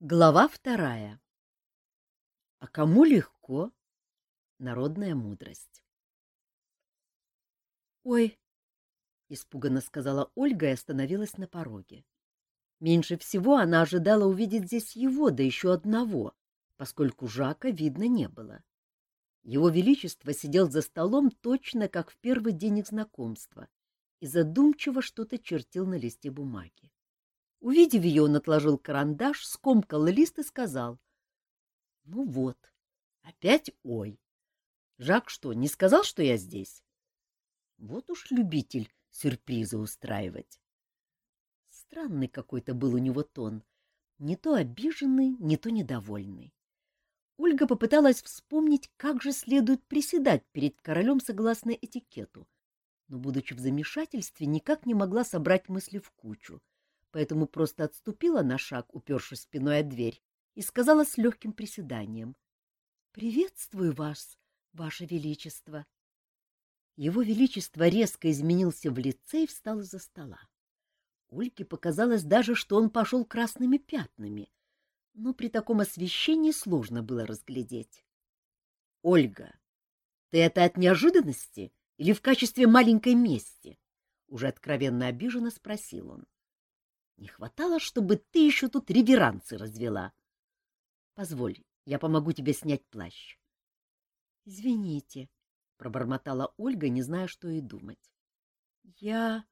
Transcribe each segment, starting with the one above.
Глава вторая. А кому легко? Народная мудрость. Ой, испуганно сказала Ольга и остановилась на пороге. Меньше всего она ожидала увидеть здесь его, да еще одного, поскольку Жака видно не было. Его Величество сидел за столом точно как в первый день их знакомства и задумчиво что-то чертил на листе бумаги. Увидев ее, он отложил карандаш, скомкал лист и сказал. — Ну вот, опять ой. Жак что, не сказал, что я здесь? Вот уж любитель сюрпризы устраивать. Странный какой-то был у него тон, не то обиженный, не то недовольный. Ольга попыталась вспомнить, как же следует приседать перед королем согласно этикету, но, будучи в замешательстве, никак не могла собрать мысли в кучу — поэтому просто отступила на шаг, упершись спиной о дверь, и сказала с легким приседанием. — Приветствую вас, ваше величество. Его величество резко изменился в лице и встал из-за стола. Ольге показалось даже, что он пошел красными пятнами, но при таком освещении сложно было разглядеть. — Ольга, ты это от неожиданности или в качестве маленькой мести? — уже откровенно обиженно спросил он. — не хватало, чтобы ты еще тут реверансы развела. Позволь, я помогу тебе снять плащ. — Извините, — пробормотала Ольга, не зная, что и думать. — Я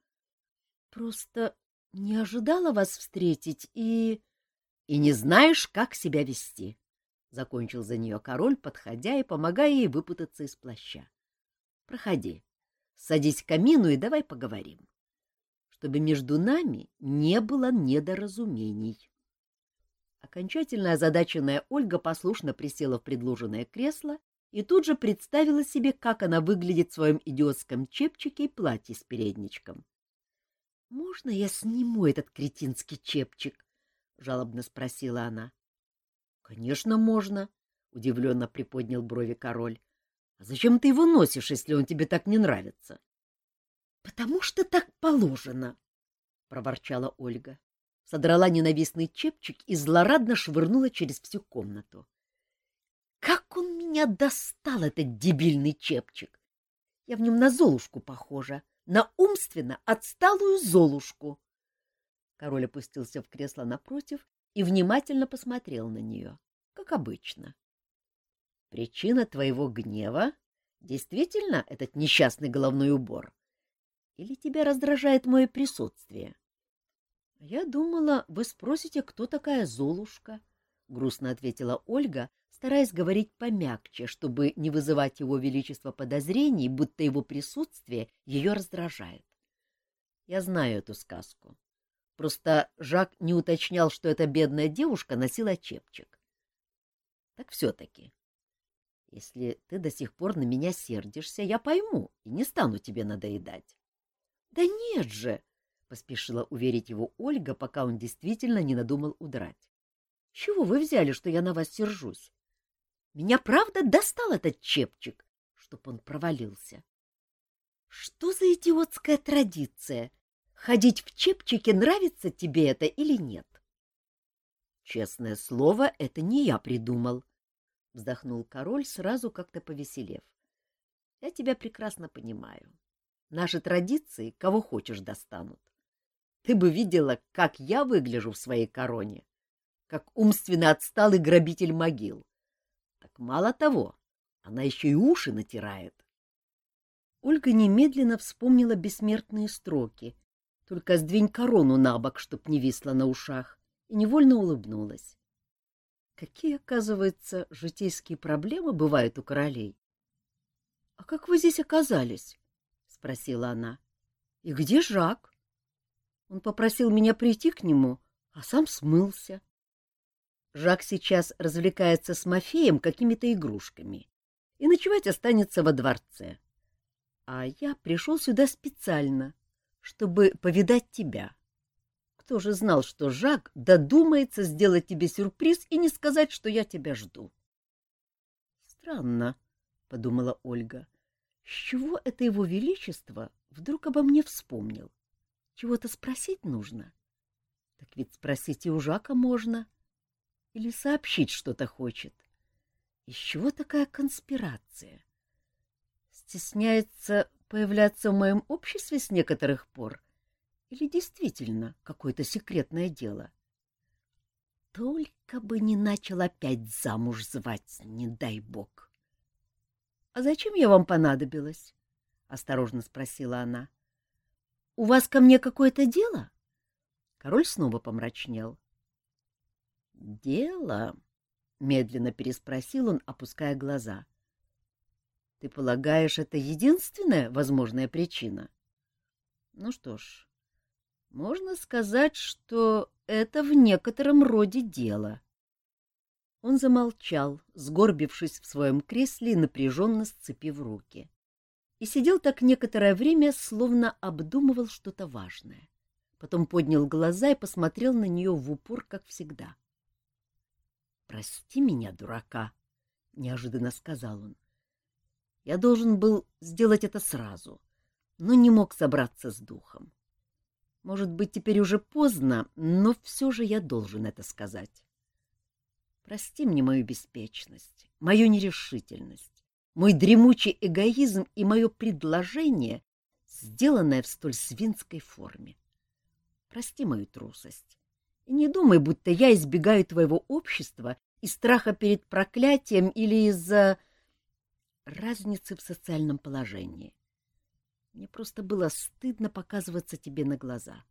просто не ожидала вас встретить и... — И не знаешь, как себя вести, — закончил за нее король, подходя и помогая ей выпутаться из плаща. — Проходи, садись к камину и давай поговорим чтобы между нами не было недоразумений. Окончательно озадаченная Ольга послушно присела в предложенное кресло и тут же представила себе, как она выглядит в своем идиотском чепчике и платье с передничком. — Можно я сниму этот кретинский чепчик? — жалобно спросила она. — Конечно, можно, — удивленно приподнял брови король. — А зачем ты его носишь, если он тебе так не нравится? Потому что так положено, — проворчала Ольга. Содрала ненавистный чепчик и злорадно швырнула через всю комнату. Как он меня достал, этот дебильный чепчик! Я в нем на Золушку похожа, на умственно отсталую Золушку. Король опустился в кресло напротив и внимательно посмотрел на нее, как обычно. — Причина твоего гнева действительно этот несчастный головной убор? Или тебя раздражает мое присутствие? — Я думала, вы спросите, кто такая Золушка, — грустно ответила Ольга, стараясь говорить помягче, чтобы не вызывать его величество подозрений, будто его присутствие ее раздражает. Я знаю эту сказку. Просто Жак не уточнял, что эта бедная девушка носила чепчик. Так все-таки, если ты до сих пор на меня сердишься, я пойму и не стану тебе надоедать. Да нет же, поспешила уверить его Ольга, пока он действительно не надумал удрать. Чего вы взяли, что я на вас сержусь? Меня правда достал этот чепчик, чтоб он провалился. Что за идиотская традиция? Ходить в чепчике нравится тебе это или нет? Честное слово, это не я придумал, вздохнул король, сразу как-то повеселев. Я тебя прекрасно понимаю. Наши традиции кого хочешь достанут. Ты бы видела, как я выгляжу в своей короне, как умственно отсталый грабитель могил. Так мало того, она еще и уши натирает. Ольга немедленно вспомнила бессмертные строки, только сдвинь корону на бок, чтоб не висла на ушах, и невольно улыбнулась. Какие, оказывается, житейские проблемы бывают у королей? — А как вы здесь оказались? Спросила она. — И где Жак? Он попросил меня прийти к нему, а сам смылся. Жак сейчас развлекается с Мафеем какими-то игрушками и ночевать останется во дворце. А я пришел сюда специально, чтобы повидать тебя. Кто же знал, что Жак додумается сделать тебе сюрприз и не сказать, что я тебя жду? — Странно, — подумала Ольга. С чего это его величество вдруг обо мне вспомнил? Чего-то спросить нужно? Так ведь спросить и у Жака можно. Или сообщить что-то хочет? Из чего такая конспирация? Стесняется появляться в моем обществе с некоторых пор? Или действительно какое-то секретное дело? Только бы не начал опять замуж звать, не дай бог. — А зачем я вам понадобилась? — осторожно спросила она. — У вас ко мне какое-то дело? Король снова помрачнел. — Дело? — медленно переспросил он, опуская глаза. — Ты полагаешь, это единственная возможная причина? Ну что ж, можно сказать, что это в некотором роде дело. Он замолчал, сгорбившись в своем кресле и напряженно сцепив руки. И сидел так некоторое время, словно обдумывал что-то важное. Потом поднял глаза и посмотрел на нее в упор, как всегда. — Прости меня, дурака, — неожиданно сказал он. — Я должен был сделать это сразу, но не мог собраться с духом. Может быть, теперь уже поздно, но все же я должен это сказать. Прости мне мою беспечность, мою нерешительность, мой дремучий эгоизм и мое предложение, сделанное в столь свинской форме. Прости мою трусость. И не думай, будто я избегаю твоего общества из страха перед проклятием или из-за разницы в социальном положении. Мне просто было стыдно показываться тебе на глаза.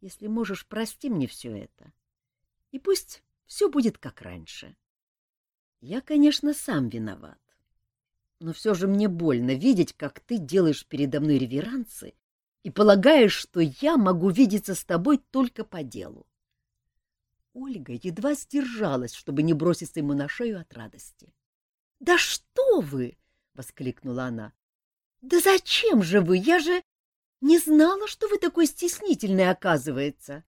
Если можешь, прости мне все это. И пусть все будет как раньше. Я, конечно, сам виноват. Но все же мне больно видеть, как ты делаешь передо мной реверансы и полагаешь, что я могу видеться с тобой только по делу. Ольга едва сдержалась, чтобы не броситься ему на шею от радости. — Да что вы! — воскликнула она. Да зачем же вы? Я же не знала, что вы такой стеснительный, оказывается.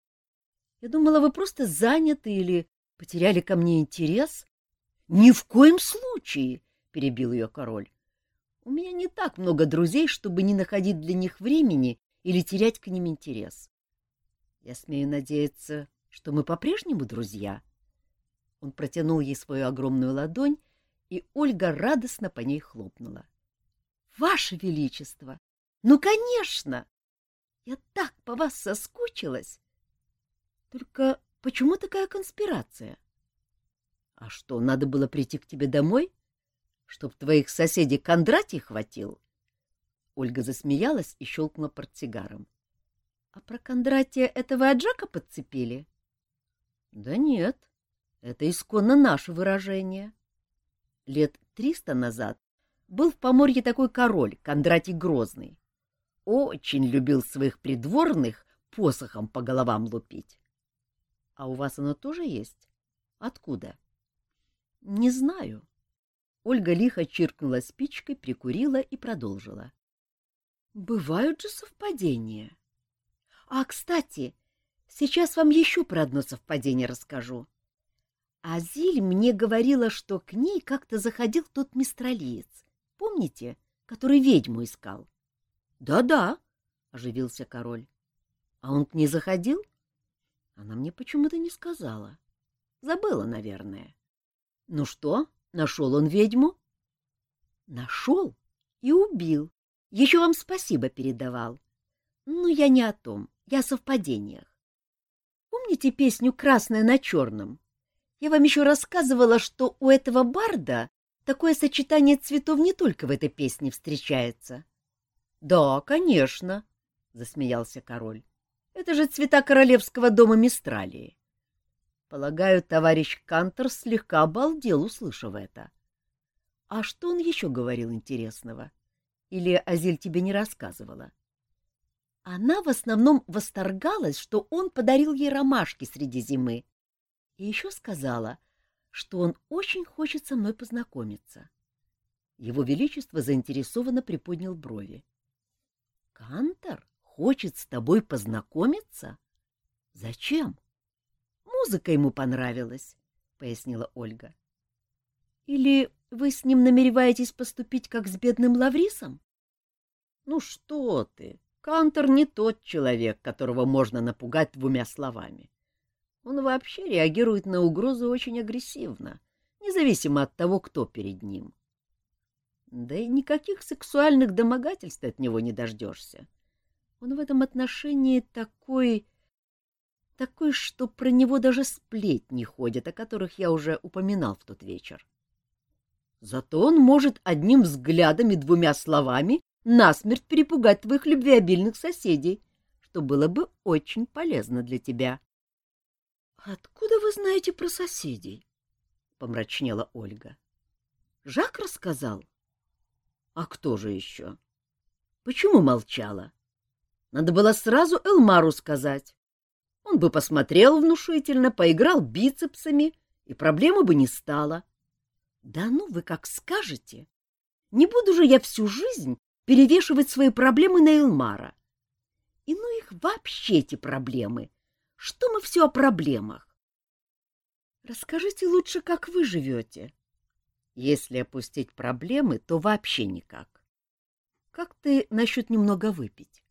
Я думала, вы просто заняты или потеряли ко мне интерес. Ни в коем случае, перебил ее король. У меня не так много друзей, чтобы не находить для них времени или терять к ним интерес. Я смею надеяться, что мы по-прежнему друзья. Он протянул ей свою огромную ладонь, и Ольга радостно по ней хлопнула. — Ваше Величество! Ну, конечно! Я так по вас соскучилась! Только почему такая конспирация? А что, надо было прийти к тебе домой? Чтоб твоих соседей Кондратий хватил? Ольга засмеялась и щелкнула портсигаром. — А про Кондратия этого Аджака подцепили? — Да нет, это исконно наше выражение. Лет триста назад был в Поморье такой король, Кондратий Грозный. Очень любил своих придворных посохом по головам лупить. А у вас оно тоже есть? Откуда? Не знаю. Ольга лихо чиркнула спичкой, прикурила и продолжила. Бывают же совпадения. А, кстати, сейчас вам еще про одно совпадение расскажу. Азиль мне говорила, что к ней как-то заходил тот мистралиец Помните, который ведьму искал? Да — Да-да, — оживился король. — А он к ней заходил? Она мне почему-то не сказала. Забыла, наверное. — Ну что, нашел он ведьму? — Нашел и убил. Еще вам спасибо передавал. Ну, я не о том, я о совпадениях. Помните песню «Красное на черном»? Я вам еще рассказывала, что у этого барда Такое сочетание цветов не только в этой песне встречается. — Да, конечно, — засмеялся король. — Это же цвета королевского дома Мистралии. Полагаю, товарищ Кантор слегка обалдел, услышав это. А что он еще говорил интересного? Или Азиль тебе не рассказывала? Она в основном восторгалась, что он подарил ей ромашки среди зимы. И еще сказала, что он очень хочет со мной познакомиться. Его Величество заинтересованно приподнял брови. — Кантор хочет с тобой познакомиться? — Зачем? — Музыка ему понравилась, — пояснила Ольга. — Или вы с ним намереваетесь поступить, как с бедным Лаврисом? — Ну что ты! Кантор не тот человек, которого можно напугать двумя словами. Он вообще реагирует на угрозу очень агрессивно, независимо от того, кто перед ним. Да и никаких сексуальных домогательств от него не дождешься. Он в этом отношении такой... такой, что про него даже сплетни ходят, о которых я уже упоминал в тот вечер. Зато он может одним взглядом и двумя словами насмерть перепугать твоих любвеобильных соседей, что было бы очень полезно для тебя. — Откуда вы знаете про соседей? — помрачнела Ольга. — Жак рассказал. — А кто же еще? — Почему молчала? Надо было сразу Элмару сказать. Он бы посмотрел внушительно, поиграл бицепсами, и проблемы бы не стало. — Да ну вы как скажете! Не буду же я всю жизнь перевешивать свои проблемы на Элмара. И ну их вообще эти проблемы. Что мы все о проблемах? Расскажите лучше, как вы живете. Если опустить проблемы, то вообще никак. Как ты насчет немного выпить?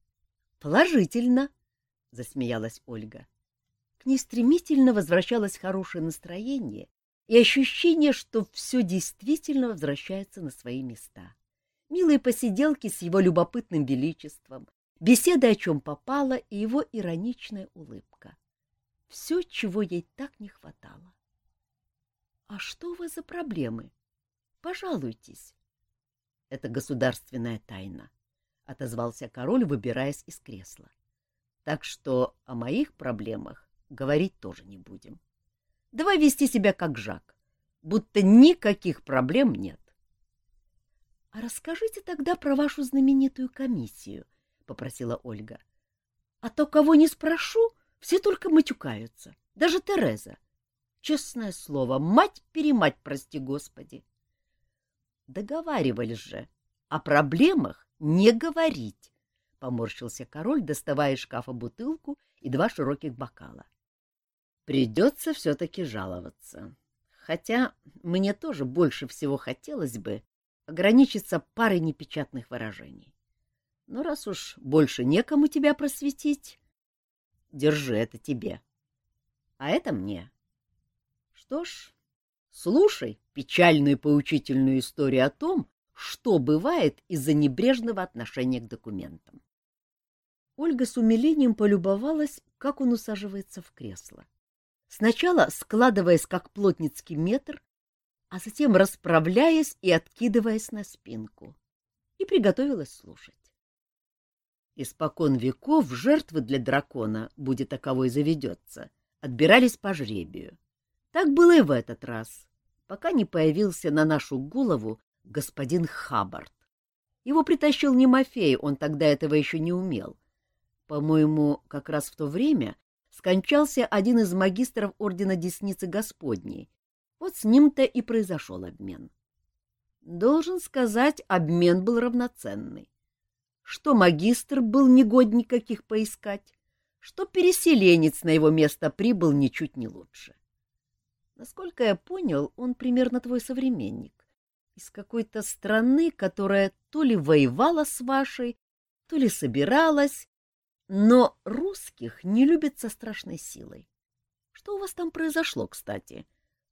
Положительно, засмеялась Ольга. К ней стремительно возвращалось хорошее настроение и ощущение, что все действительно возвращается на свои места. Милые посиделки с его любопытным величеством, беседа о чем попало и его ироничная улыбка. Все, чего ей так не хватало. — А что у вас за проблемы? Пожалуйтесь. — Это государственная тайна, — отозвался король, выбираясь из кресла. — Так что о моих проблемах говорить тоже не будем. Давай вести себя как Жак, будто никаких проблем нет. — А расскажите тогда про вашу знаменитую комиссию, — попросила Ольга. — А то, кого не спрошу, все только матюкаются, даже Тереза. Честное слово, мать-перемать, прости господи. Договаривались же, о проблемах не говорить, — поморщился король, доставая из шкафа бутылку и два широких бокала. Придется все-таки жаловаться. Хотя мне тоже больше всего хотелось бы ограничиться парой непечатных выражений. Но раз уж больше некому тебя просветить, держи это тебе. А это мне. Что ж, слушай печальную поучительную историю о том, что бывает из-за небрежного отношения к документам. Ольга с умилением полюбовалась, как он усаживается в кресло. Сначала складываясь как плотницкий метр, а затем расправляясь и откидываясь на спинку, и приготовилась слушать. Испокон веков жертвы для дракона, будет таковой заведется, отбирались по жребию. Так было и в этот раз, пока не появился на нашу голову господин Хаббард. Его притащил не Мафей, он тогда этого еще не умел. По-моему, как раз в то время скончался один из магистров Ордена Десницы Господней. Вот с ним-то и произошел обмен. Должен сказать, обмен был равноценный. Что магистр был негодник каких поискать, что переселенец на его место прибыл ничуть не лучше. Насколько я понял, он примерно твой современник. Из какой-то страны, которая то ли воевала с вашей, то ли собиралась, но русских не любят со страшной силой. Что у вас там произошло, кстати?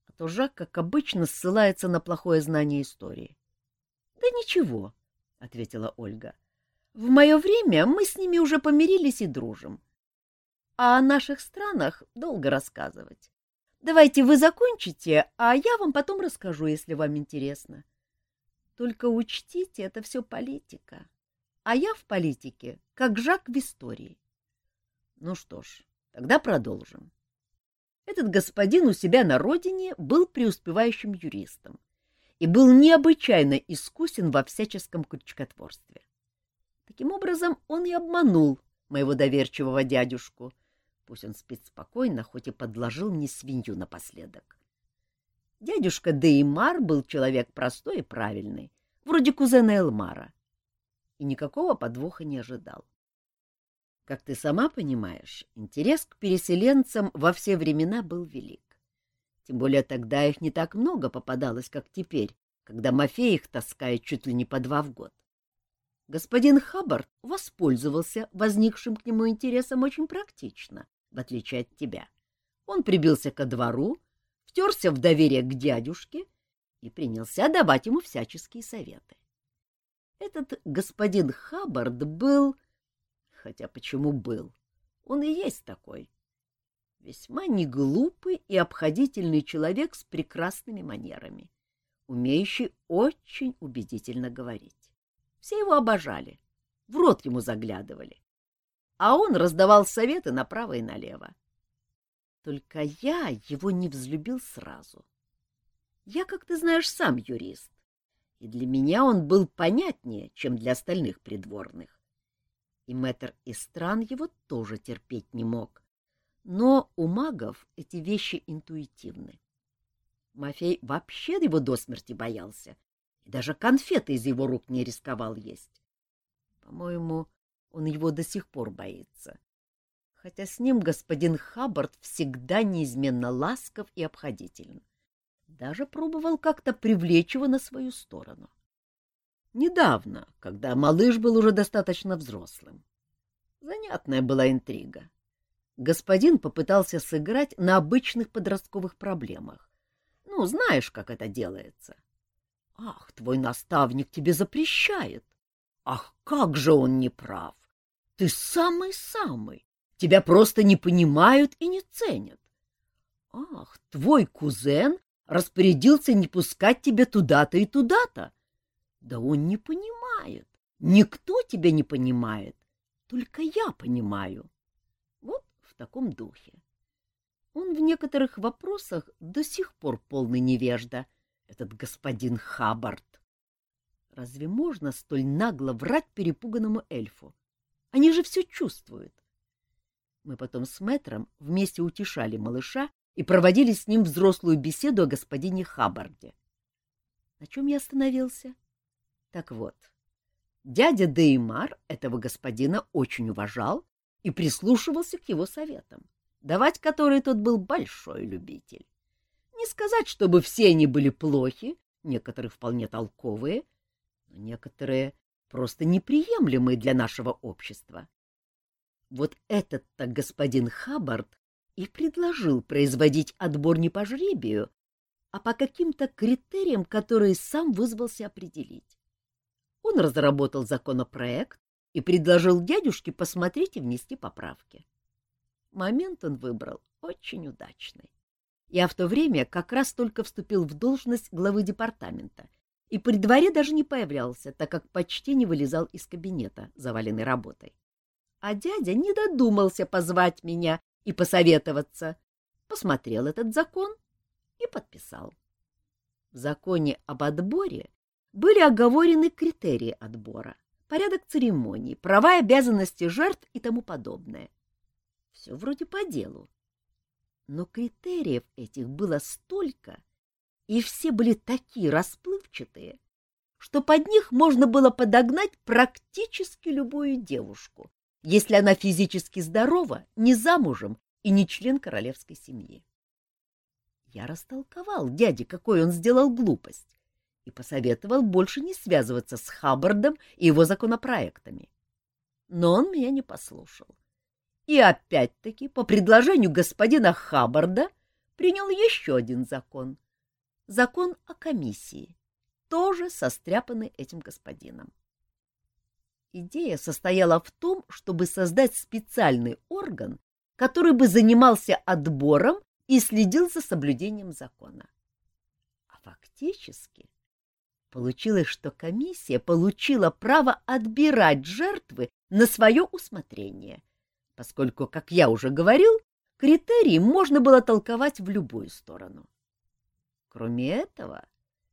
А то Жак, как обычно, ссылается на плохое знание истории. — Да ничего, — ответила Ольга. — В мое время мы с ними уже помирились и дружим. А о наших странах долго рассказывать. Давайте вы закончите, а я вам потом расскажу, если вам интересно. Только учтите, это все политика. А я в политике, как Жак в истории. Ну что ж, тогда продолжим. Этот господин у себя на родине был преуспевающим юристом и был необычайно искусен во всяческом крючкотворстве. Таким образом, он и обманул моего доверчивого дядюшку — Пусть он спит спокойно, хоть и подложил мне свинью напоследок. Дядюшка Деймар был человек простой и правильный, вроде кузена Элмара, и никакого подвоха не ожидал. Как ты сама понимаешь, интерес к переселенцам во все времена был велик. Тем более тогда их не так много попадалось, как теперь, когда Мафей их таскает чуть ли не по два в год. Господин Хаббард воспользовался возникшим к нему интересом очень практично в отличие от тебя. Он прибился ко двору, втерся в доверие к дядюшке и принялся давать ему всяческие советы. Этот господин Хаббард был... Хотя почему был? Он и есть такой. Весьма неглупый и обходительный человек с прекрасными манерами, умеющий очень убедительно говорить. Все его обожали, в рот ему заглядывали, а он раздавал советы направо и налево. Только я его не взлюбил сразу. Я, как ты знаешь, сам юрист, и для меня он был понятнее, чем для остальных придворных. И мэтр Истран его тоже терпеть не мог. Но у магов эти вещи интуитивны. Мафей вообще его до смерти боялся, и даже конфеты из его рук не рисковал есть. По-моему, он его до сих пор боится. Хотя с ним господин Хаббард всегда неизменно ласков и обходителен. Даже пробовал как-то привлечь его на свою сторону. Недавно, когда малыш был уже достаточно взрослым. Занятная была интрига. Господин попытался сыграть на обычных подростковых проблемах. Ну, знаешь, как это делается. Ах, твой наставник тебе запрещает. Ах, как же он не прав! Ты самый-самый. Тебя просто не понимают и не ценят. Ах, твой кузен распорядился не пускать тебя туда-то и туда-то. Да он не понимает. Никто тебя не понимает. Только я понимаю. Вот в таком духе. Он в некоторых вопросах до сих пор полный невежда, этот господин Хаббард. Разве можно столь нагло врать перепуганному эльфу? Они же все чувствуют. Мы потом с мэтром вместе утешали малыша и проводили с ним взрослую беседу о господине Хаббарде. На чем я остановился? Так вот, дядя Деймар этого господина очень уважал и прислушивался к его советам, давать которые тот был большой любитель. Не сказать, чтобы все они были плохи, некоторые вполне толковые, но некоторые просто неприемлемые для нашего общества. Вот этот-то господин Хаббард и предложил производить отбор не по жребию, а по каким-то критериям, которые сам вызвался определить. Он разработал законопроект и предложил дядюшке посмотреть и внести поправки. Момент он выбрал очень удачный. Я в то время как раз только вступил в должность главы департамента и при дворе даже не появлялся, так как почти не вылезал из кабинета, заваленный работой. А дядя не додумался позвать меня и посоветоваться. Посмотрел этот закон и подписал. В законе об отборе были оговорены критерии отбора, порядок церемоний, права и обязанности жертв и тому подобное. Все вроде по делу. Но критериев этих было столько, и все были такие расплывчатые, что под них можно было подогнать практически любую девушку, если она физически здорова, не замужем и не член королевской семьи. Я растолковал дяде, какой он сделал глупость, и посоветовал больше не связываться с Хаббардом и его законопроектами. Но он меня не послушал и опять-таки по предложению господина Хаббарда принял еще один закон. Закон о комиссии, тоже состряпанный этим господином. Идея состояла в том, чтобы создать специальный орган, который бы занимался отбором и следил за соблюдением закона. А фактически получилось, что комиссия получила право отбирать жертвы на свое усмотрение — поскольку, как я уже говорил, критерии можно было толковать в любую сторону. Кроме этого,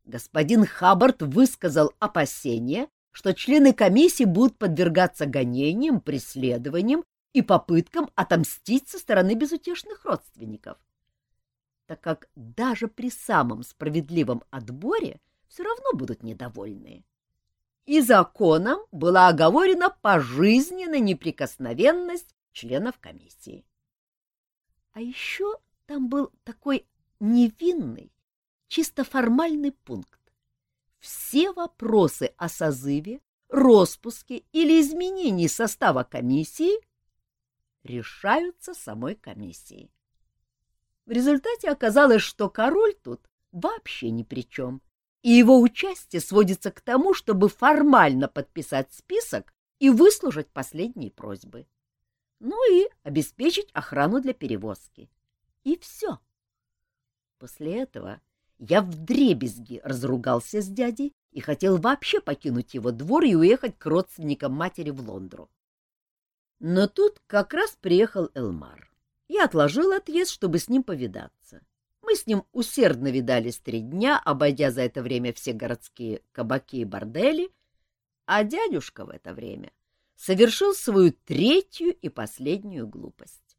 господин Хаббард высказал опасение, что члены комиссии будут подвергаться гонениям, преследованиям и попыткам отомстить со стороны безутешных родственников, так как даже при самом справедливом отборе все равно будут недовольные. И законом была оговорена пожизненная неприкосновенность членов комиссии. А еще там был такой невинный, чисто формальный пункт. Все вопросы о созыве, распуске или изменении состава комиссии решаются самой комиссией. В результате оказалось, что король тут вообще ни при чем, и его участие сводится к тому, чтобы формально подписать список и выслушать последние просьбы. Ну и обеспечить охрану для перевозки. И все. После этого я вдребезги разругался с дядей и хотел вообще покинуть его двор и уехать к родственникам матери в Лондру. Но тут как раз приехал Элмар. Я отложил отъезд, чтобы с ним повидаться. Мы с ним усердно видались три дня, обойдя за это время все городские кабаки и бордели, а дядюшка в это время совершил свою третью и последнюю глупость.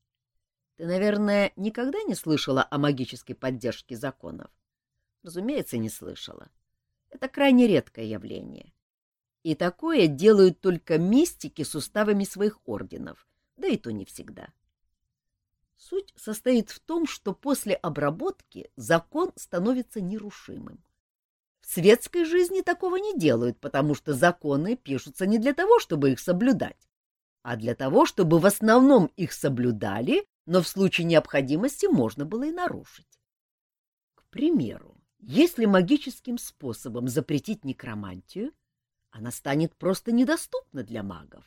Ты, наверное, никогда не слышала о магической поддержке законов? Разумеется, не слышала. Это крайне редкое явление. И такое делают только мистики с уставами своих орденов, да и то не всегда. Суть состоит в том, что после обработки закон становится нерушимым. В светской жизни такого не делают, потому что законы пишутся не для того, чтобы их соблюдать, а для того, чтобы в основном их соблюдали, но в случае необходимости можно было и нарушить. К примеру, если магическим способом запретить некромантию, она станет просто недоступна для магов.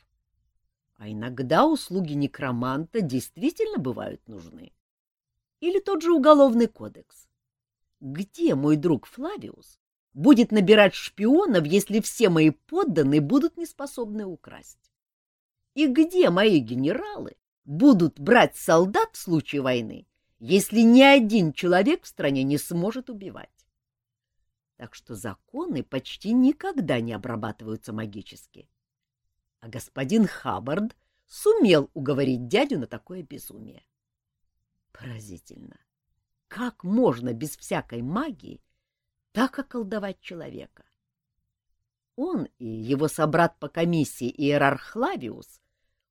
А иногда услуги некроманта действительно бывают нужны. Или тот же уголовный кодекс. Где мой друг Флавиус будет набирать шпионов, если все мои подданные будут неспособны украсть? И где мои генералы будут брать солдат в случае войны, если ни один человек в стране не сможет убивать? Так что законы почти никогда не обрабатываются магически. А господин Хаббард сумел уговорить дядю на такое безумие. Поразительно. Как можно без всякой магии так околдовать человека? Он и его собрат по комиссии Иерарх Лавиус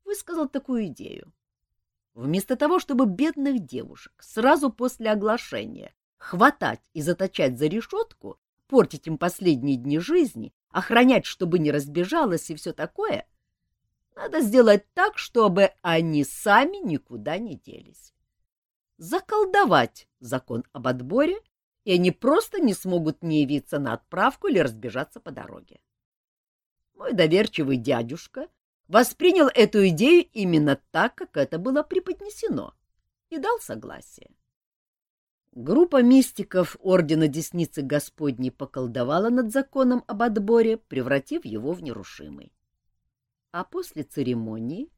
высказал такую идею. Вместо того, чтобы бедных девушек сразу после оглашения хватать и заточать за решетку, портить им последние дни жизни, охранять, чтобы не разбежалась и все такое, надо сделать так, чтобы они сами никуда не делись. Заколдовать закон об отборе, и они просто не смогут не явиться на отправку или разбежаться по дороге. Мой доверчивый дядюшка воспринял эту идею именно так, как это было преподнесено, и дал согласие. Группа мистиков Ордена Десницы Господней поколдовала над законом об отборе, превратив его в нерушимый. А после церемонии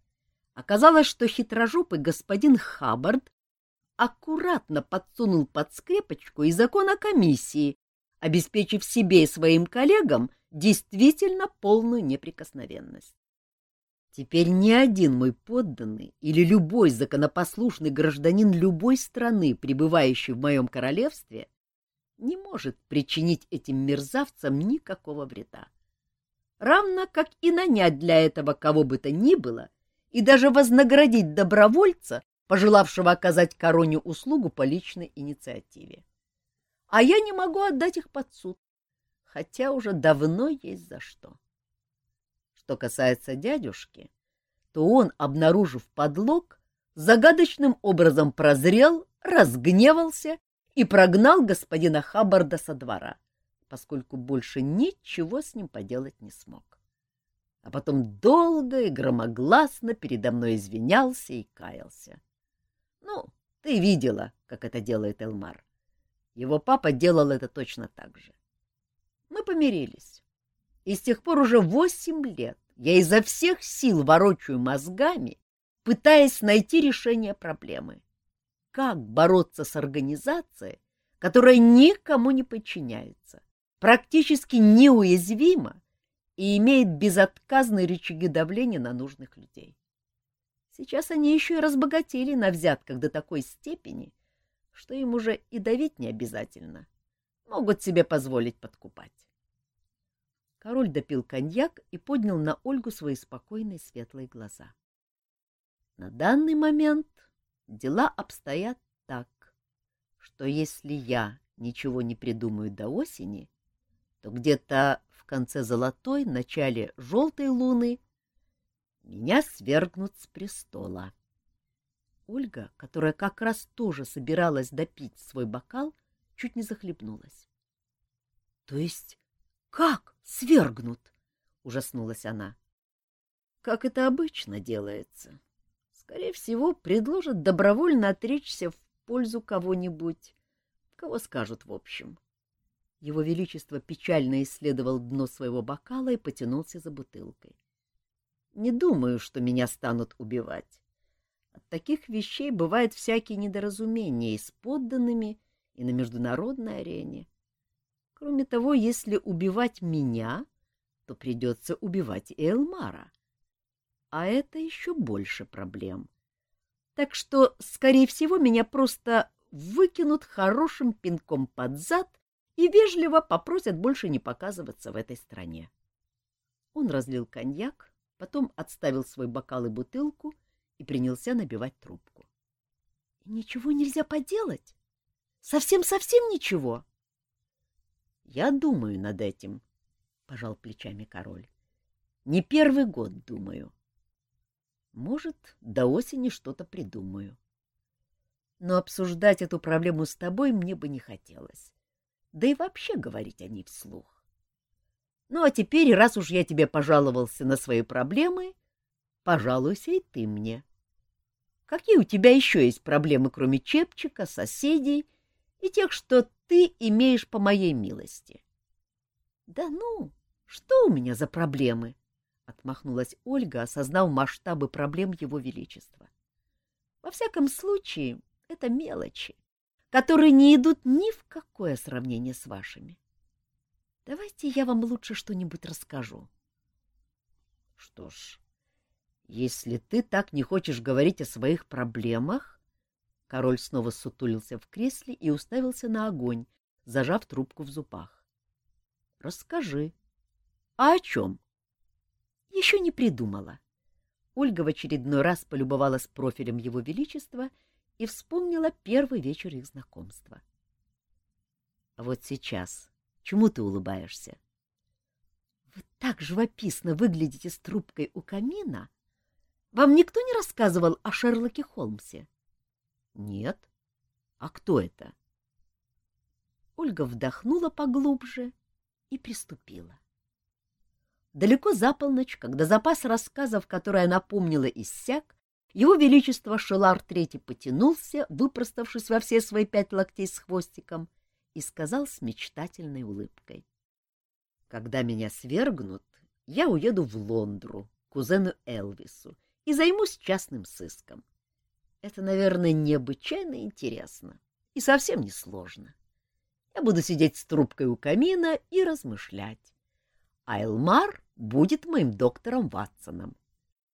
оказалось, что хитрожопый господин Хаббард аккуратно подсунул под скрепочку и закон о комиссии, обеспечив себе и своим коллегам действительно полную неприкосновенность. Теперь ни один мой подданный или любой законопослушный гражданин любой страны, пребывающий в моем королевстве, не может причинить этим мерзавцам никакого вреда равно как и нанять для этого кого бы то ни было и даже вознаградить добровольца, пожелавшего оказать короне услугу по личной инициативе. А я не могу отдать их под суд, хотя уже давно есть за что. Что касается дядюшки, то он, обнаружив подлог, загадочным образом прозрел, разгневался и прогнал господина Хаббарда со двора поскольку больше ничего с ним поделать не смог. А потом долго и громогласно передо мной извинялся и каялся. Ну, ты видела, как это делает Элмар. Его папа делал это точно так же. Мы помирились. И с тех пор уже восемь лет я изо всех сил ворочаю мозгами, пытаясь найти решение проблемы. Как бороться с организацией, которая никому не подчиняется, практически неуязвима и имеет безотказные рычаги давления на нужных людей. Сейчас они еще и разбогатели на взятках до такой степени, что им уже и давить не обязательно. Могут себе позволить подкупать. Король допил коньяк и поднял на Ольгу свои спокойные светлые глаза. На данный момент дела обстоят так, что если я ничего не придумаю до осени, то где-то в конце золотой, начале желтой луны меня свергнут с престола. Ольга, которая как раз тоже собиралась допить свой бокал, чуть не захлебнулась. — То есть как свергнут? — ужаснулась она. — Как это обычно делается. Скорее всего, предложат добровольно отречься в пользу кого-нибудь, кого скажут в общем. Его Величество печально исследовал дно своего бокала и потянулся за бутылкой. Не думаю, что меня станут убивать. От таких вещей бывают всякие недоразумения и с подданными, и на международной арене. Кроме того, если убивать меня, то придется убивать и Элмара. А это еще больше проблем. Так что, скорее всего, меня просто выкинут хорошим пинком под зад и вежливо попросят больше не показываться в этой стране. Он разлил коньяк, потом отставил свой бокал и бутылку и принялся набивать трубку. — Ничего нельзя поделать? Совсем-совсем ничего? — Я думаю над этим, — пожал плечами король. — Не первый год думаю. Может, до осени что-то придумаю. Но обсуждать эту проблему с тобой мне бы не хотелось. Да и вообще говорить о ней вслух. Ну, а теперь, раз уж я тебе пожаловался на свои проблемы, пожалуйся и ты мне. Какие у тебя еще есть проблемы, кроме Чепчика, соседей и тех, что ты имеешь по моей милости? — Да ну, что у меня за проблемы? — отмахнулась Ольга, осознав масштабы проблем его величества. — Во всяком случае, это мелочи, которые не идут ни в какое сравнение с вашими. Давайте я вам лучше что-нибудь расскажу. — Что ж, если ты так не хочешь говорить о своих проблемах... Король снова сутулился в кресле и уставился на огонь, зажав трубку в зубах. — Расскажи. — А о чем? — Еще не придумала. Ольга в очередной раз полюбовалась профилем его величества и вспомнила первый вечер их знакомства. — А вот сейчас Чему ты улыбаешься? — Вы так живописно выглядите с трубкой у камина. Вам никто не рассказывал о Шерлоке Холмсе? — Нет. А кто это? Ольга вдохнула поглубже и приступила. Далеко за полночь, когда запас рассказов, который она помнила, иссяк, его Величество Шелар Третий потянулся, выпроставшись во все свои пять локтей с хвостиком, и сказал с мечтательной улыбкой. — Когда меня свергнут, я уеду в Лондру, кузену Элвису, и займусь частным сыском. Это, наверное, необычайно интересно и совсем не сложно. Я буду сидеть с трубкой у камина и размышлять. А Элмар будет моим доктором Ватсоном.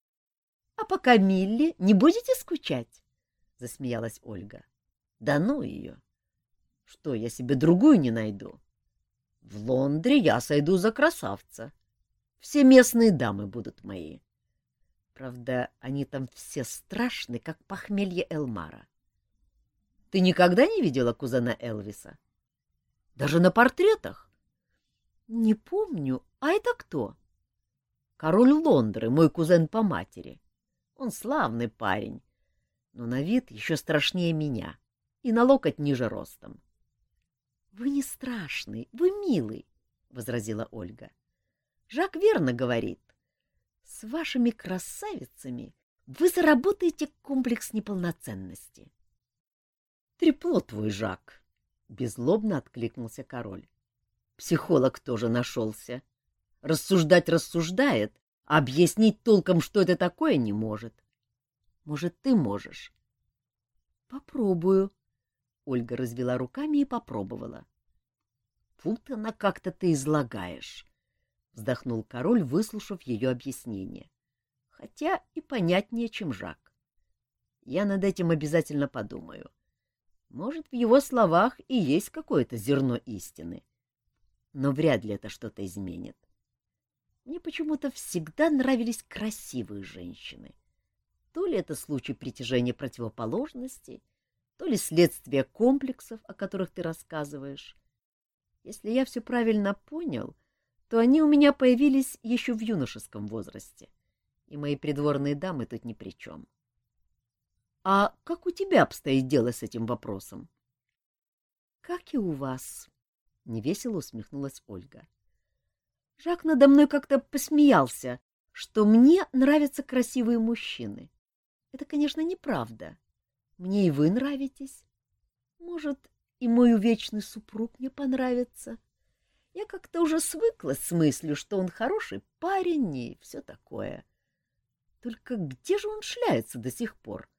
— А пока Милли не будете скучать? — засмеялась Ольга. — Да ну ее! — что, я себе другую не найду? В Лондре я сойду за красавца. Все местные дамы будут мои. Правда, они там все страшны, как похмелье Элмара. Ты никогда не видела кузена Элвиса? Даже на портретах? Не помню. А это кто? Король Лондры, мой кузен по матери. Он славный парень, но на вид еще страшнее меня и на локоть ниже ростом. — Вы не страшный, вы милый, — возразила Ольга. — Жак верно говорит. С вашими красавицами вы заработаете комплекс неполноценности. — Трепло твой, Жак, — беззлобно откликнулся король. Психолог тоже нашелся. Рассуждать рассуждает, а объяснить толком, что это такое, не может. Может, ты можешь? — Попробую, Ольга развела руками и попробовала. — Путано как-то ты излагаешь, — вздохнул король, выслушав ее объяснение. — Хотя и понятнее, чем Жак. Я над этим обязательно подумаю. Может, в его словах и есть какое-то зерно истины. Но вряд ли это что-то изменит. Мне почему-то всегда нравились красивые женщины. То ли это случай притяжения противоположностей, то ли следствие комплексов, о которых ты рассказываешь. Если я все правильно понял, то они у меня появились еще в юношеском возрасте, и мои придворные дамы тут ни при чем. А как у тебя обстоит дело с этим вопросом? — Как и у вас, — невесело усмехнулась Ольга. Жак надо мной как-то посмеялся, что мне нравятся красивые мужчины. Это, конечно, неправда. Мне и вы нравитесь. Может, и мой увечный супруг мне понравится. Я как-то уже свыклась с мыслью, что он хороший парень и все такое. Только где же он шляется до сих пор?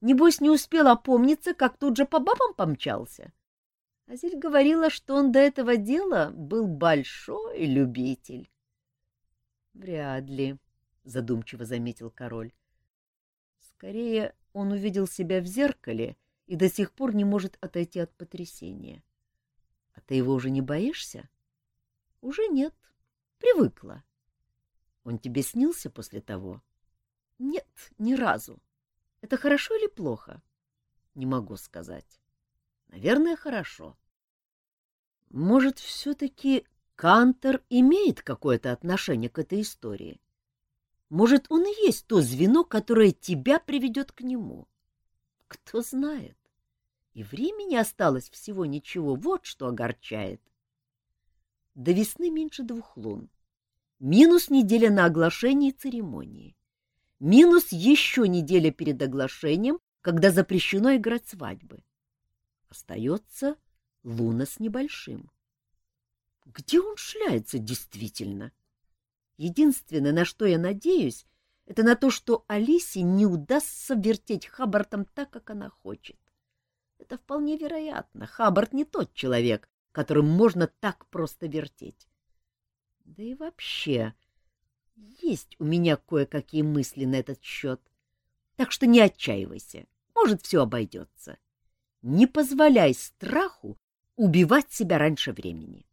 Небось, не успел опомниться, как тут же по бабам помчался. Азель говорила, что он до этого дела был большой любитель. — Вряд ли, — задумчиво заметил король. Скорее, он увидел себя в зеркале и до сих пор не может отойти от потрясения. А ты его уже не боишься? Уже нет. Привыкла. Он тебе снился после того? Нет, ни разу. Это хорошо или плохо? Не могу сказать. Наверное, хорошо. Может, все-таки Кантер имеет какое-то отношение к этой истории? Может, он и есть то звено, которое тебя приведет к нему? Кто знает. И времени осталось всего ничего, вот что огорчает. До весны меньше двух лун. Минус неделя на оглашении церемонии. Минус еще неделя перед оглашением, когда запрещено играть свадьбы. Остается луна с небольшим. Где он шляется действительно? Единственное, на что я надеюсь, это на то, что Алисе не удастся вертеть Хаббартом так, как она хочет. Это вполне вероятно. Хаббард не тот человек, которым можно так просто вертеть. Да и вообще, есть у меня кое-какие мысли на этот счет. Так что не отчаивайся, может, все обойдется. Не позволяй страху убивать себя раньше времени.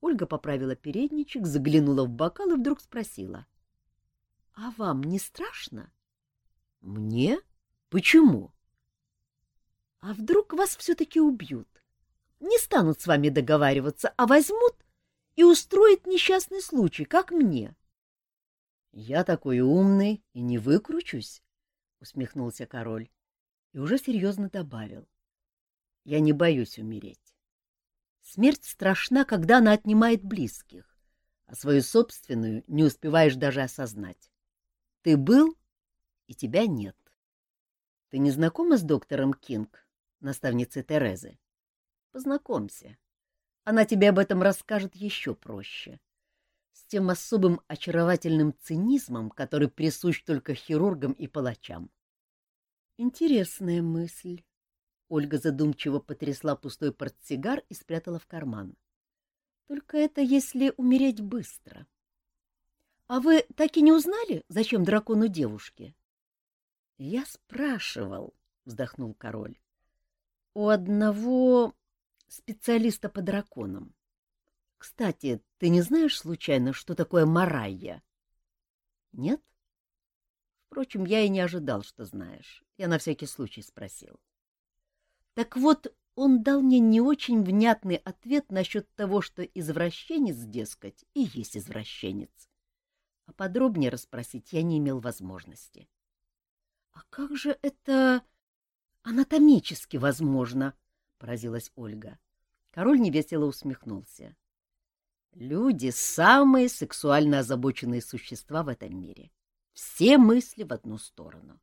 Ольга поправила передничек, заглянула в бокал и вдруг спросила. — А вам не страшно? — Мне? Почему? — А вдруг вас все-таки убьют? Не станут с вами договариваться, а возьмут и устроят несчастный случай, как мне. — Я такой умный и не выкручусь, — усмехнулся король и уже серьезно добавил. — Я не боюсь умереть. Смерть страшна, когда она отнимает близких, а свою собственную не успеваешь даже осознать. Ты был, и тебя нет. Ты не знакома с доктором Кинг, наставницей Терезы? Познакомься. Она тебе об этом расскажет еще проще. С тем особым очаровательным цинизмом, который присущ только хирургам и палачам. Интересная мысль. Ольга задумчиво потрясла пустой портсигар и спрятала в карман. Только это если умереть быстро. А вы так и не узнали, зачем дракону девушки? Я спрашивал, вздохнул король. У одного специалиста по драконам. Кстати, ты не знаешь случайно, что такое Марайя? Нет? Впрочем, я и не ожидал, что знаешь. Я на всякий случай спросил. Так вот, он дал мне не очень внятный ответ насчет того, что извращенец, дескать, и есть извращенец. А подробнее расспросить я не имел возможности. — А как же это анатомически возможно? — поразилась Ольга. Король невесело усмехнулся. — Люди — самые сексуально озабоченные существа в этом мире. Все мысли в одну сторону.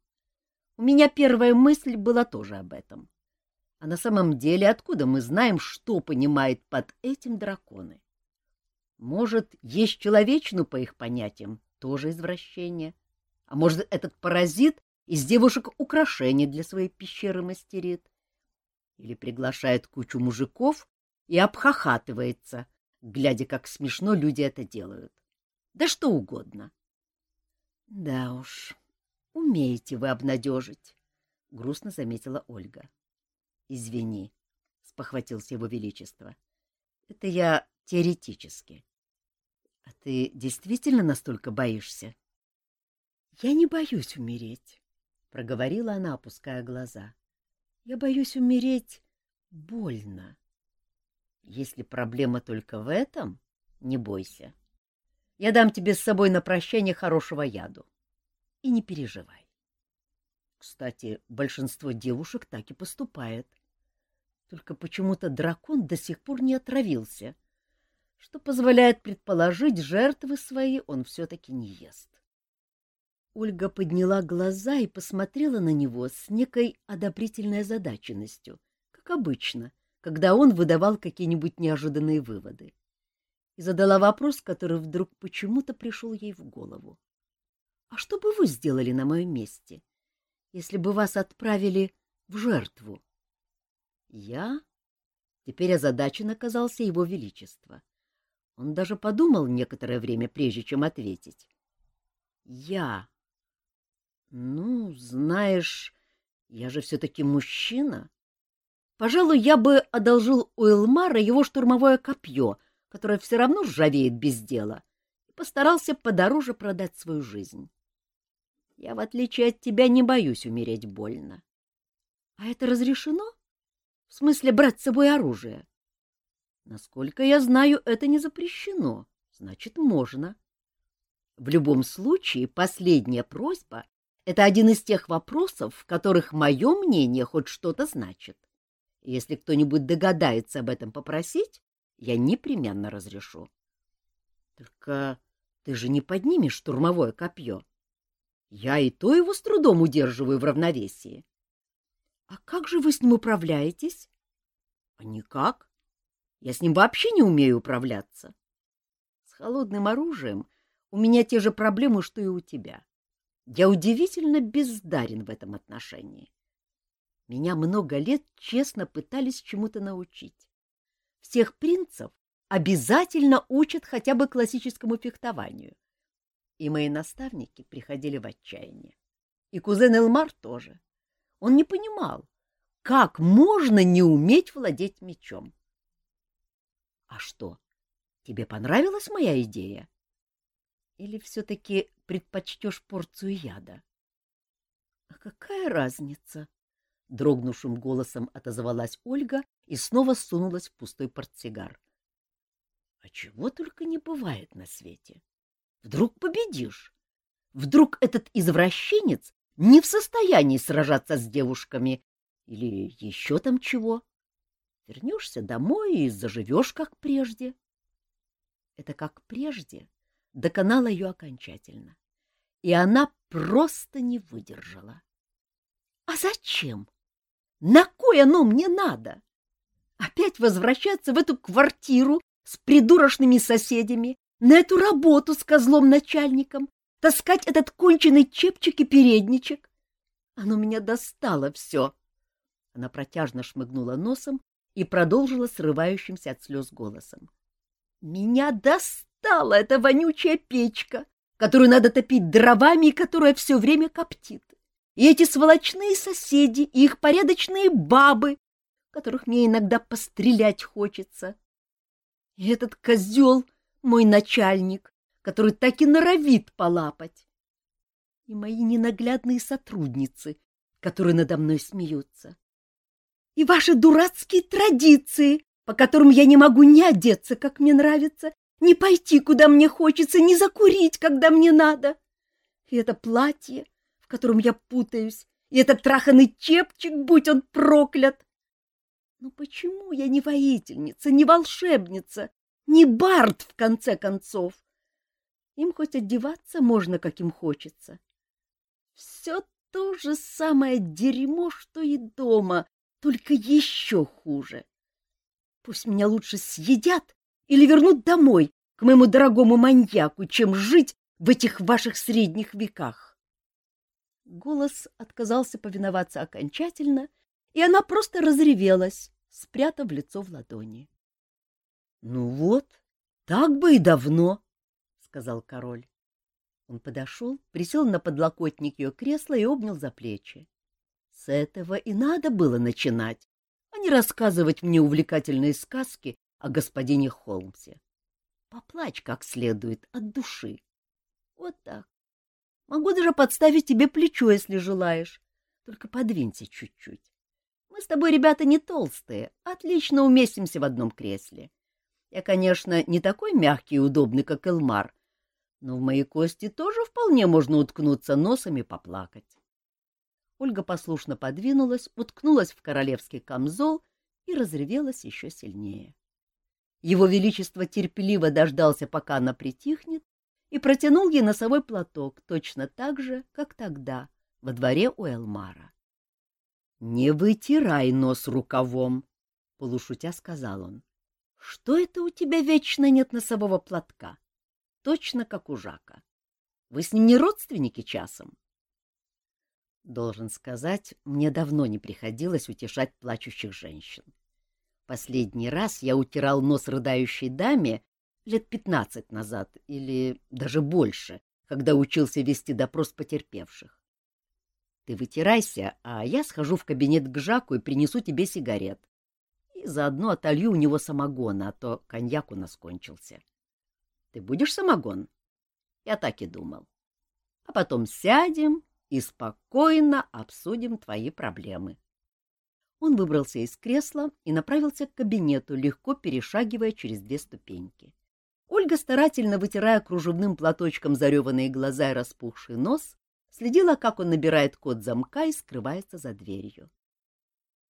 У меня первая мысль была тоже об этом. А на самом деле откуда мы знаем, что понимает под этим драконы? Может, есть человечину, по их понятиям, тоже извращение. А может, этот паразит из девушек украшения для своей пещеры мастерит? Или приглашает кучу мужиков и обхахатывается, глядя, как смешно люди это делают. Да что угодно. — Да уж, умеете вы обнадежить, — грустно заметила Ольга. — Извини, — спохватился его величество. — Это я теоретически. — А ты действительно настолько боишься? — Я не боюсь умереть, — проговорила она, опуская глаза. — Я боюсь умереть больно. Если проблема только в этом, не бойся. — я дам тебе с собой на прощание хорошего яду. И не переживай. Кстати, большинство девушек так и поступает. Только почему-то дракон до сих пор не отравился, что позволяет предположить, жертвы свои он все-таки не ест. Ольга подняла глаза и посмотрела на него с некой одобрительной озадаченностью, как обычно, когда он выдавал какие-нибудь неожиданные выводы. И задала вопрос, который вдруг почему-то пришел ей в голову. — А что бы вы сделали на моем месте, если бы вас отправили в жертву? Я? Теперь озадачен оказался его величество. Он даже подумал некоторое время, прежде чем ответить. Я. Ну, знаешь, я же все-таки мужчина. Пожалуй, я бы одолжил у Элмара его штурмовое копье, которое все равно ржавеет без дела, и постарался подороже продать свою жизнь. Я, в отличие от тебя, не боюсь умереть больно. А это разрешено? В смысле, брать с собой оружие? Насколько я знаю, это не запрещено. Значит, можно. В любом случае, последняя просьба — это один из тех вопросов, в которых мое мнение хоть что-то значит. Если кто-нибудь догадается об этом попросить, я непременно разрешу. Только ты же не поднимешь штурмовое копье. Я и то его с трудом удерживаю в равновесии. — А как же вы с ним управляетесь? — А никак. Я с ним вообще не умею управляться. С холодным оружием у меня те же проблемы, что и у тебя. Я удивительно бездарен в этом отношении. Меня много лет честно пытались чему-то научить. Всех принцев обязательно учат хотя бы классическому фехтованию. И мои наставники приходили в отчаяние. И кузен Элмар тоже. Он не понимал, как можно не уметь владеть мечом. — А что, тебе понравилась моя идея? Или все-таки предпочтешь порцию яда? — А какая разница? — дрогнувшим голосом отозвалась Ольга и снова сунулась в пустой портсигар. — А чего только не бывает на свете! Вдруг победишь? Вдруг этот извращенец не в состоянии сражаться с девушками или еще там чего. Вернешься домой и заживешь, как прежде. Это как прежде доконало ее окончательно, и она просто не выдержала. — А зачем? На кой оно мне надо? Опять возвращаться в эту квартиру с придурочными соседями, на эту работу с козлом-начальником, таскать этот конченый чепчик и передничек. Оно меня достало все. Она протяжно шмыгнула носом и продолжила срывающимся от слез голосом. Меня достала эта вонючая печка, которую надо топить дровами и которая все время коптит. И эти сволочные соседи, и их порядочные бабы, которых мне иногда пострелять хочется. И этот козел, мой начальник, который так и норовит полапать. И мои ненаглядные сотрудницы, которые надо мной смеются. И ваши дурацкие традиции, по которым я не могу ни одеться, как мне нравится, ни пойти, куда мне хочется, ни закурить, когда мне надо. И это платье, в котором я путаюсь, и этот траханный чепчик, будь он проклят. Но почему я не воительница, не волшебница, не бард, в конце концов? Им хоть одеваться можно, как им хочется. Все то же самое дерьмо, что и дома, только еще хуже. Пусть меня лучше съедят или вернут домой к моему дорогому маньяку, чем жить в этих ваших средних веках. Голос отказался повиноваться окончательно, и она просто разревелась, спрятав лицо в ладони. — Ну вот, так бы и давно, сказал король. Он подошел, присел на подлокотник ее кресла и обнял за плечи. С этого и надо было начинать, а не рассказывать мне увлекательные сказки о господине Холмсе. Поплачь как следует от души. Вот так. Могу даже подставить тебе плечо, если желаешь. Только подвинься чуть-чуть. Мы с тобой, ребята, не толстые, отлично уместимся в одном кресле. Я, конечно, не такой мягкий и удобный, как Элмар, но в мои кости тоже вполне можно уткнуться носом и поплакать. Ольга послушно подвинулась, уткнулась в королевский камзол и разревелась еще сильнее. Его Величество терпеливо дождался, пока она притихнет, и протянул ей носовой платок точно так же, как тогда, во дворе у Элмара. — Не вытирай нос рукавом, — полушутя сказал он. — Что это у тебя вечно нет носового платка? Точно как у Жака. Вы с ним не родственники часом? Должен сказать, мне давно не приходилось утешать плачущих женщин. Последний раз я утирал нос рыдающей даме лет пятнадцать назад или даже больше, когда учился вести допрос потерпевших. Ты вытирайся, а я схожу в кабинет к Жаку и принесу тебе сигарет. И заодно отолью у него самогона, а то коньяк у нас кончился. Ты будешь самогон? Я так и думал. А потом сядем и спокойно обсудим твои проблемы. Он выбрался из кресла и направился к кабинету, легко перешагивая через две ступеньки. Ольга, старательно вытирая кружевным платочком зареванные глаза и распухший нос, следила, как он набирает код замка и скрывается за дверью.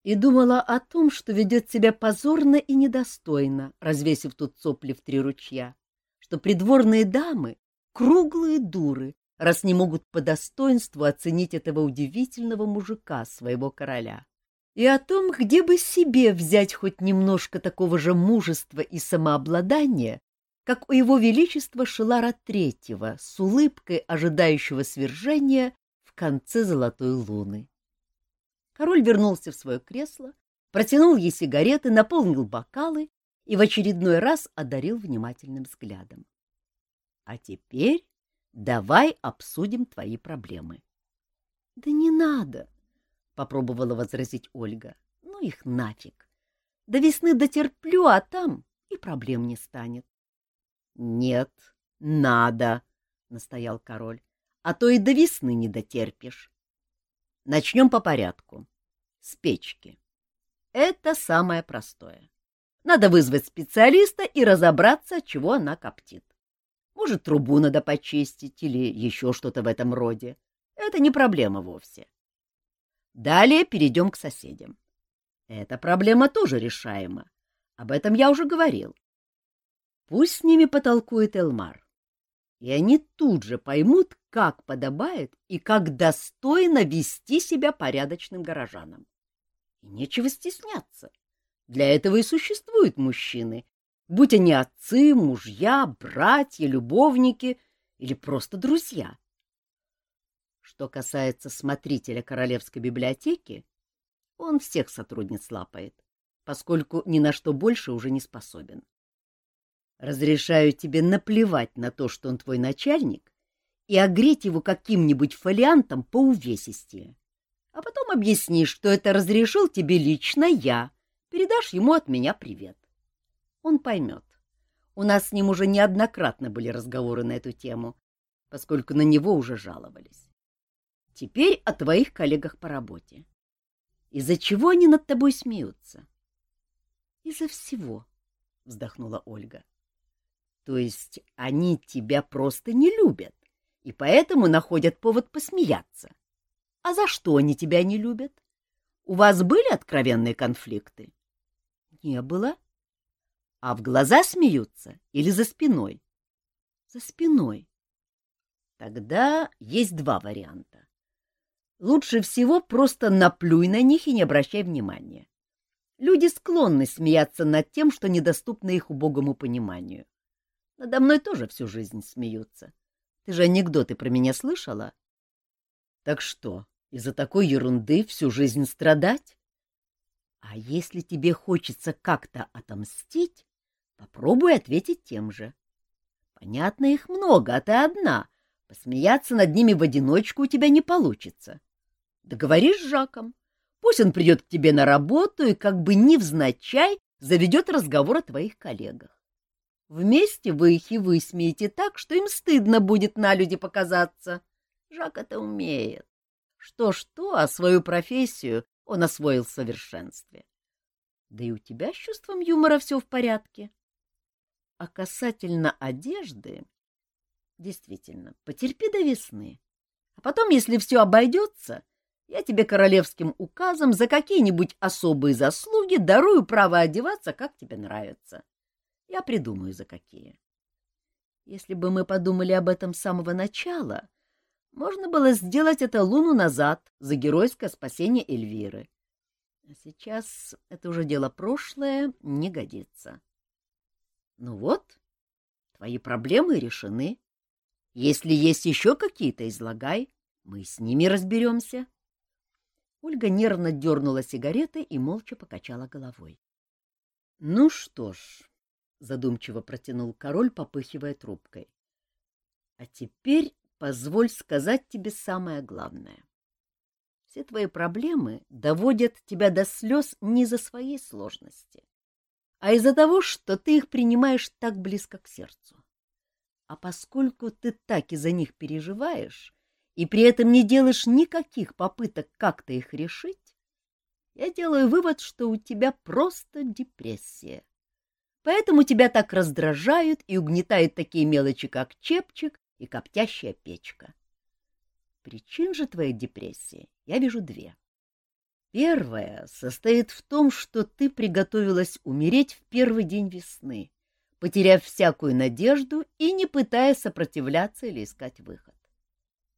И думала о том, что ведет себя позорно и недостойно, развесив тут сопли в три ручья, что придворные дамы — круглые дуры, раз не могут по достоинству оценить этого удивительного мужика, своего короля, и о том, где бы себе взять хоть немножко такого же мужества и самообладания, как у его величества Шилара Третьего с улыбкой ожидающего свержения в конце золотой луны. Король вернулся в свое кресло, протянул ей сигареты, наполнил бокалы и в очередной раз одарил внимательным взглядом. — А теперь Давай обсудим твои проблемы. — Да не надо, — попробовала возразить Ольга. — Ну их нафиг. До весны дотерплю, а там и проблем не станет. — Нет, надо, — настоял король, — а то и до весны не дотерпишь. Начнем по порядку. С печки. Это самое простое. Надо вызвать специалиста и разобраться, чего она коптит. Может, трубу надо почистить или еще что-то в этом роде. Это не проблема вовсе. Далее перейдем к соседям. Эта проблема тоже решаема. Об этом я уже говорил. Пусть с ними потолкует Элмар. И они тут же поймут, как подобает и как достойно вести себя порядочным горожанам. И нечего стесняться. Для этого и существуют мужчины, будь они отцы, мужья, братья, любовники или просто друзья. Что касается смотрителя Королевской библиотеки, он всех сотрудниц лапает, поскольку ни на что больше уже не способен. Разрешаю тебе наплевать на то, что он твой начальник, и огреть его каким-нибудь фолиантом по увесистее. А потом объяснишь, что это разрешил тебе лично я, передашь ему от меня привет. Он поймет. У нас с ним уже неоднократно были разговоры на эту тему, поскольку на него уже жаловались. Теперь о твоих коллегах по работе. Из-за чего они над тобой смеются? — Из-за всего, — вздохнула Ольга. — То есть они тебя просто не любят и поэтому находят повод посмеяться. А за что они тебя не любят? У вас были откровенные конфликты? — Не было, а в глаза смеются или за спиной? За спиной. Тогда есть два варианта. Лучше всего просто наплюй на них и не обращай внимания. Люди склонны смеяться над тем, что недоступно их убогому пониманию. Надо мной тоже всю жизнь смеются. Ты же анекдоты про меня слышала? Так что, из-за такой ерунды всю жизнь страдать? А если тебе хочется как-то отомстить, Попробуй ответить тем же. Понятно, их много, а ты одна. Посмеяться над ними в одиночку у тебя не получится. Договоришь с Жаком. Пусть он придет к тебе на работу и как бы невзначай заведет разговор о твоих коллегах. Вместе вы их и высмеете так, что им стыдно будет на люди показаться. Жак это умеет. Что-что, а свою профессию он освоил в совершенстве. Да и у тебя с чувством юмора все в порядке. А касательно одежды... Действительно, потерпи до весны. А потом, если все обойдется, Я тебе королевским указом за какие-нибудь особые заслуги дарую право одеваться, как тебе нравится. Я придумаю, за какие. Если бы мы подумали об этом с самого начала, можно было сделать это луну назад за геройское спасение Эльвиры. А сейчас это уже дело прошлое, не годится. Ну вот, твои проблемы решены. Если есть еще какие-то, излагай, мы с ними разберемся. Ольга нервно дернула сигареты и молча покачала головой. — Ну что ж, — задумчиво протянул король, попыхивая трубкой, — а теперь позволь сказать тебе самое главное. Все твои проблемы доводят тебя до слез не из-за своей сложности, а из-за того, что ты их принимаешь так близко к сердцу. А поскольку ты так из-за них переживаешь и при этом не делаешь никаких попыток как-то их решить, я делаю вывод, что у тебя просто депрессия. Поэтому тебя так раздражают и угнетают такие мелочи, как чепчик и коптящая печка. Причин же твоей депрессии я вижу две. Первая состоит в том, что ты приготовилась умереть в первый день весны, потеряв всякую надежду и не пытаясь сопротивляться или искать выход.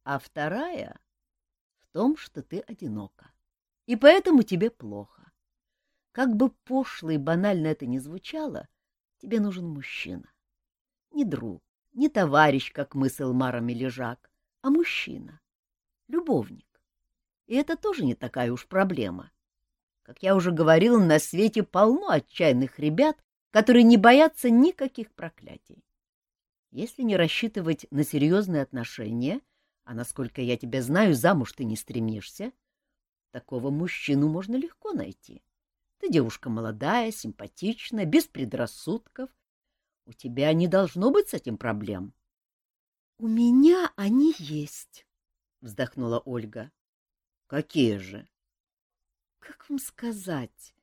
А вторая в том, что ты одинока, и поэтому тебе плохо. Как бы пошло и банально это ни звучало, тебе нужен мужчина. Не друг, не товарищ, как мы с Элмаром или Жак, а мужчина, любовник. И это тоже не такая уж проблема. Как я уже говорил, на свете полно отчаянных ребят, которые не боятся никаких проклятий. Если не рассчитывать на серьезные отношения, а насколько я тебя знаю, замуж ты не стремишься, такого мужчину можно легко найти. Ты девушка молодая, симпатичная, без предрассудков, у тебя не должно быть с этим проблем. — У меня они есть, — вздохнула Ольга. — Какие же? — Как вам сказать?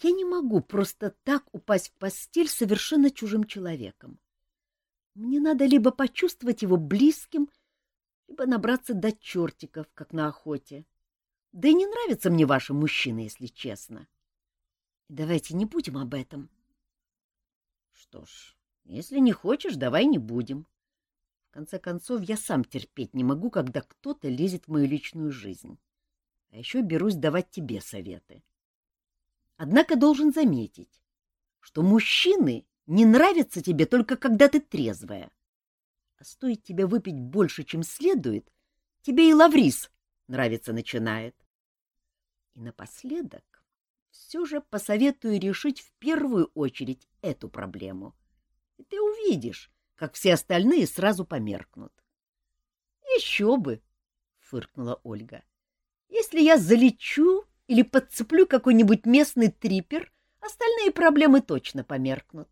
Я не могу просто так упасть в постель совершенно чужим человеком. Мне надо либо почувствовать его близким, либо набраться до чертиков, как на охоте. Да и не нравятся мне ваши мужчины, если честно. Давайте не будем об этом. — что ж, если не хочешь, давай не будем. В конце концов, я сам терпеть не могу, когда кто-то лезет в мою личную жизнь. А еще берусь давать тебе советы. Однако должен заметить, что мужчины не нравятся тебе только когда ты трезвая. А стоит тебе выпить больше, чем следует, тебе и лаврис нравится начинает. И напоследок все же посоветую решить в первую очередь эту проблему. И ты увидишь, как все остальные сразу померкнут. — Еще бы! — фыркнула Ольга. — Если я залечу или подцеплю какой-нибудь местный трипер, остальные проблемы точно померкнут.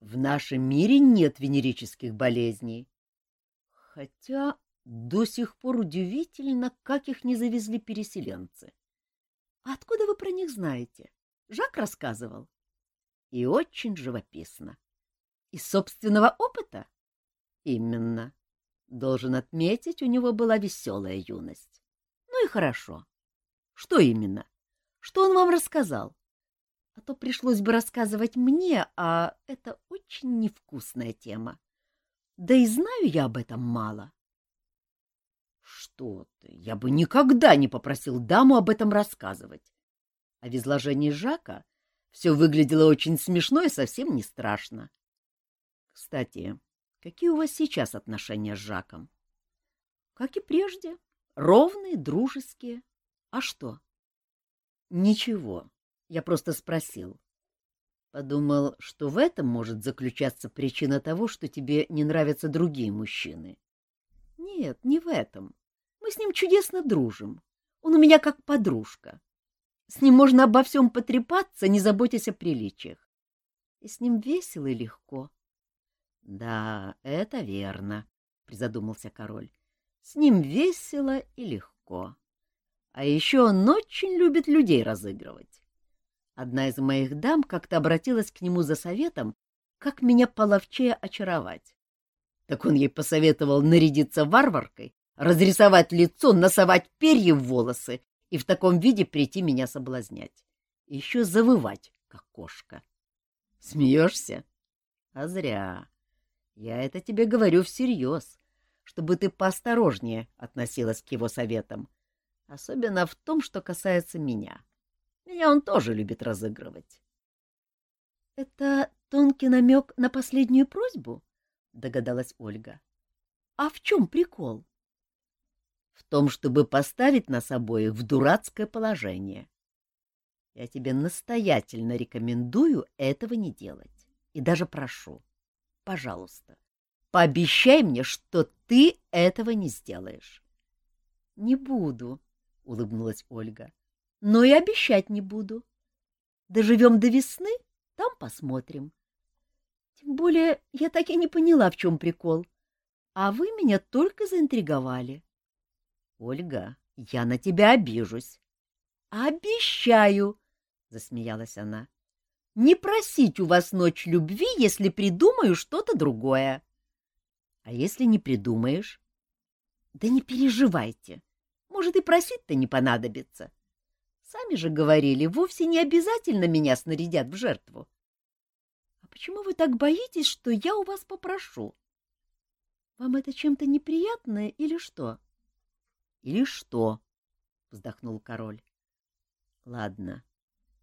В нашем мире нет венерических болезней. Хотя до сих пор удивительно, как их не завезли переселенцы. Откуда вы про них знаете? Жак рассказывал. И очень живописно. Из собственного опыта? Именно. Должен отметить, у него была веселая юность. Ну и хорошо. Что именно? Что он вам рассказал? А то пришлось бы рассказывать мне, а это очень невкусная тема. Да и знаю я об этом мало. Что ты, я бы никогда не попросил даму об этом рассказывать. А в изложении Жака все выглядело очень смешно и совсем не страшно. Кстати, какие у вас сейчас отношения с Жаком? Как и прежде, ровные, дружеские. А что? Ничего, я просто спросил. Подумал, что в этом может заключаться причина того, что тебе не нравятся другие мужчины. Нет, не в этом. Мы с ним чудесно дружим. Он у меня как подружка. С ним можно обо всем потрепаться, не заботясь о приличиях. И с ним весело и легко. — Да, это верно, — призадумался король. — С ним весело и легко. А еще он очень любит людей разыгрывать. Одна из моих дам как-то обратилась к нему за советом, как меня половчее очаровать. Так он ей посоветовал нарядиться варваркой, разрисовать лицо, насовать перья в волосы и в таком виде прийти меня соблазнять. Еще завывать, как кошка. Смеешься? А зря. Я это тебе говорю всерьез, чтобы ты поосторожнее относилась к его советам, особенно в том, что касается меня. Меня он тоже любит разыгрывать. — Это тонкий намек на последнюю просьбу? — догадалась Ольга. — А в чем прикол? — В том, чтобы поставить нас обоих в дурацкое положение. Я тебе настоятельно рекомендую этого не делать. И даже прошу, пожалуйста, пообещай мне, что ты этого не сделаешь. — Не буду, — улыбнулась Ольга. — Но и обещать не буду. Доживем до весны, там посмотрим. Тем более я так и не поняла, в чем прикол. А вы меня только заинтриговали. — Ольга, я на тебя обижусь. — Обещаю, — засмеялась она. — Не просить у вас ночь любви, если придумаю что-то другое. — А если не придумаешь? — Да не переживайте. Может, и просить-то не понадобится. Сами же говорили, вовсе не обязательно меня снарядят в жертву. Почему вы так боитесь, что я у вас попрошу? Вам это чем-то неприятно или что? — Или что? — вздохнул король. — Ладно,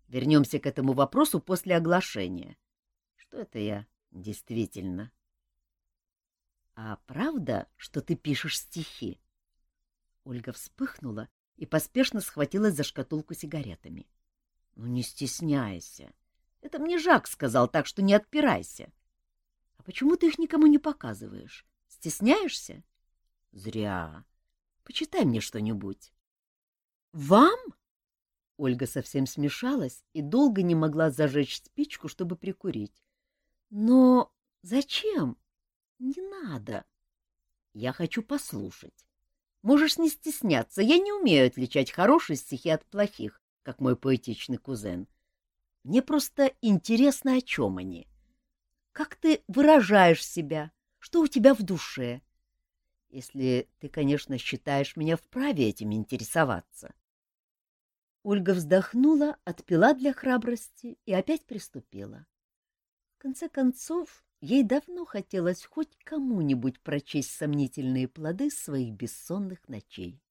вернемся к этому вопросу после оглашения. Что это я действительно? — А правда, что ты пишешь стихи? Ольга вспыхнула и поспешно схватилась за шкатулку сигаретами. — Ну, не стесняйся. — это мне Жак сказал, так что не отпирайся. А почему ты их никому не показываешь? Стесняешься? Зря. Почитай мне что-нибудь. Вам? Ольга совсем смешалась и долго не могла зажечь спичку, чтобы прикурить. Но зачем? Не надо. Я хочу послушать. Можешь не стесняться, я не умею отличать хорошие стихи от плохих, как мой поэтичный кузен. Мне просто интересно, о чем они. Как ты выражаешь себя, что у тебя в душе? Если ты, конечно, считаешь меня вправе этим интересоваться. Ольга вздохнула, отпила для храбрости и опять приступила. В конце концов, ей давно хотелось хоть кому-нибудь прочесть сомнительные плоды своих бессонных ночей.